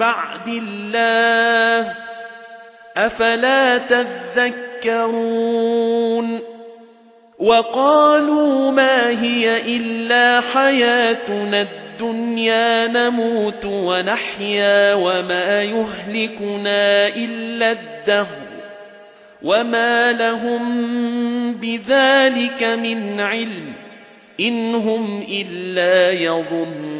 بعد الله أفلا تذكرون وقالوا ما هي إلا حياتنا الدنيا نموت ونحيا وما يهلكنا إلا الدهر وما لهم بذلك من علم إن هم إلا يظنون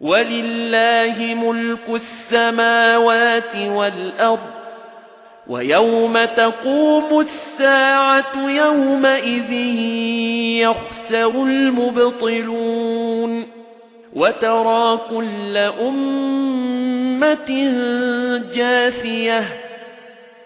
وَلِلَّهِ مُلْكُ السَّمَاوَاتِ وَالْأَرْضِ وَيَوْمَ تَقُومُ السَّاعَةُ يَوْمَئِذٍ يَخْسَرُ الْمُبْطِلُونَ وترى كل أمة جاثية.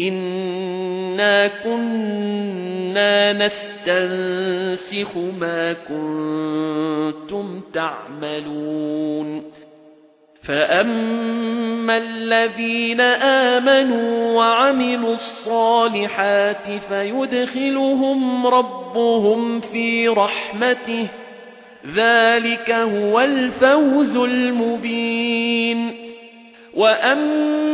إِنَّا كُنَّا نَسْتَنسِخُ مَا كُنتُمْ تَعْمَلُونَ فَأَمَّا الَّذِينَ آمَنُوا وَعَمِلُوا الصَّالِحَاتِ فَيُدْخِلُهُمْ رَبُّهُمْ فِي رَحْمَتِهِ ذَلِكَ هُوَ الْفَوْزُ الْمُبِينُ وَأَمَّا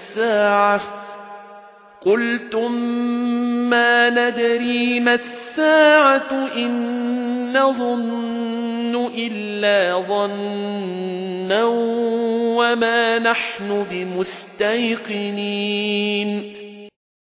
السَّاعَةُ قُلْتُمْ مَا نَدْرِي مَا السَّاعَةُ إِن نَّظُنُّ إِلَّا ظَنًّا وَمَا نَحْنُ بِمُسْتَيْقِنِينَ.